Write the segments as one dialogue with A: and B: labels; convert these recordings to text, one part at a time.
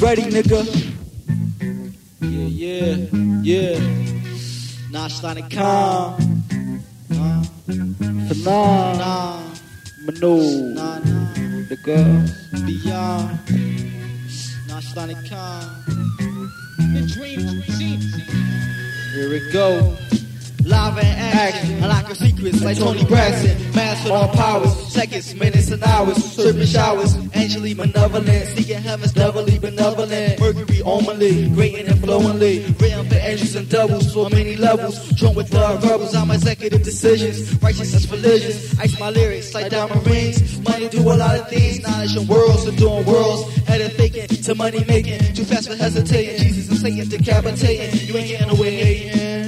A: ready, nigga. Yeah, yeah, yeah. Nationalic calm. Nah,
B: Nah,
A: nah,
B: Mano,
A: nah, nah.
B: nigga.
A: Beyond. Nationalic calm.
C: The dream team.
A: Here we go. Live and action, unlocking secrets like Toni Braxton. Master all powers, seconds, minutes, and hours. Serpent showers, angelic malevolent. Seeking heaven's doubly benevolent. Mercury only, great and flowingly. Written for angels and doubles, so many levels. Drawn with thug rebels, I'm executive decisions. Righteousness religions, ice my lyrics like diamond rings. Money do a lot of things, knowledge and worlds, subduing worlds. Headed faking to money making. Too fast for hesitating. Jesus and Satan decapitating. You ain't getting away.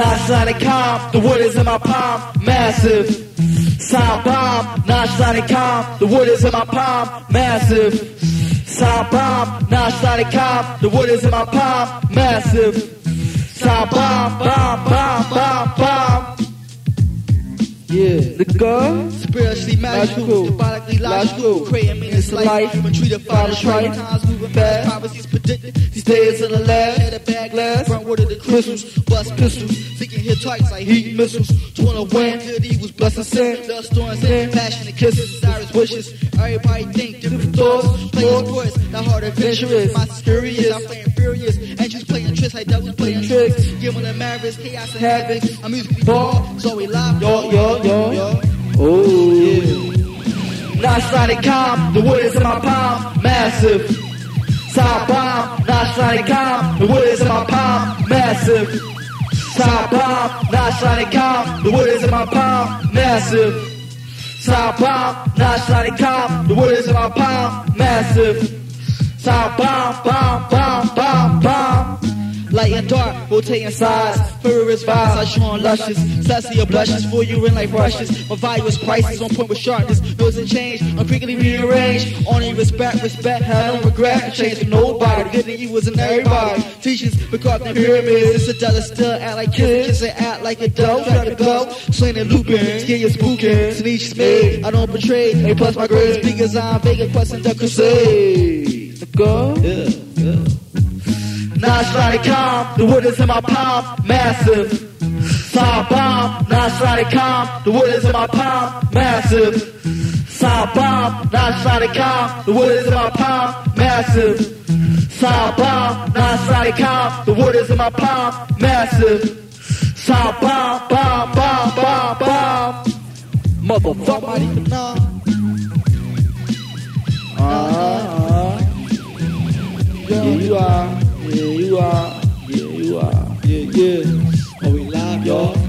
B: Non-sonic calm, the wood is in my palm, massive. Sound bomb, non-sonic calm, the wood is in my palm, massive. Sound bomb, non-sonic calm, the wood is in my palm, massive. Sound bomb, bomb, bomb, bomb, bomb. Yeah, nigga.
A: Spiritually magical,
B: Magical.
A: symbolically logical,
B: Logical.
A: creating meaning to
B: Life.
A: When treated father right. times moving fast, prophecies predicted. These days in the lab, had a bag last, front word of the crystals, bust pistols, seeking hit targets like heat missiles. Wanna win, good evils, blessing sin, lust storms in, passionate kisses, desirous wishes. Everybody think different thoughts, playing sports, the heart adventurous. My curious, I'm playing furious, angels playing tricks like devils playing tricks. Giving the marriage, chaos and havoc. I'm musically ball, so we live,
B: Yo, yo, yo. Yeah. Non-sonic calm, the wood is in my palm, massive. Sound bomb, non-sonic calm, the wood is in my palm, massive. Sound bomb, non-sonic calm, the wood is in my palm, massive. Sound bomb, non-sonic calm, the wood is in my palm, massive. Sound bomb, bomb, bomb, bomb, bomb.
A: Light and dark, rotating sides. Furious vibes, I showing luscious. Celestial blushes for you in like brushes. My virus prices on point with sharpness. And change, I'm quickly rearranged. Only respect, respect, I don't regret. Change for nobody. Good and evils in everybody. Teachings, because the pyramids. It's a dollar still act like kids. Kids they act like adults. Try to go, slinging and looping. Scare you spooking. Sneak made, I don't betray. A plus my grades, because I'm Vega, questing the crusade.
B: Go.
A: Yeah, yeah.
B: Non-sonic calm, the wood is in my palm, massive. Sound bomb, non-sonic calm, the wood is in my palm, massive. Sound bomb, non-sonic calm, the wood is in my palm, massive. Sound bomb, non-sonic calm, the wood is in my palm, massive. Sound bomb, bomb, bomb, bomb, bomb. Motherfucker.
A: now.
B: Uh-huh. Yeah, you are. Yeah, you are. Yeah, you are.
A: Yeah, yeah. Oh, we live, y'all. We live, y'all.
B: Live, y'all.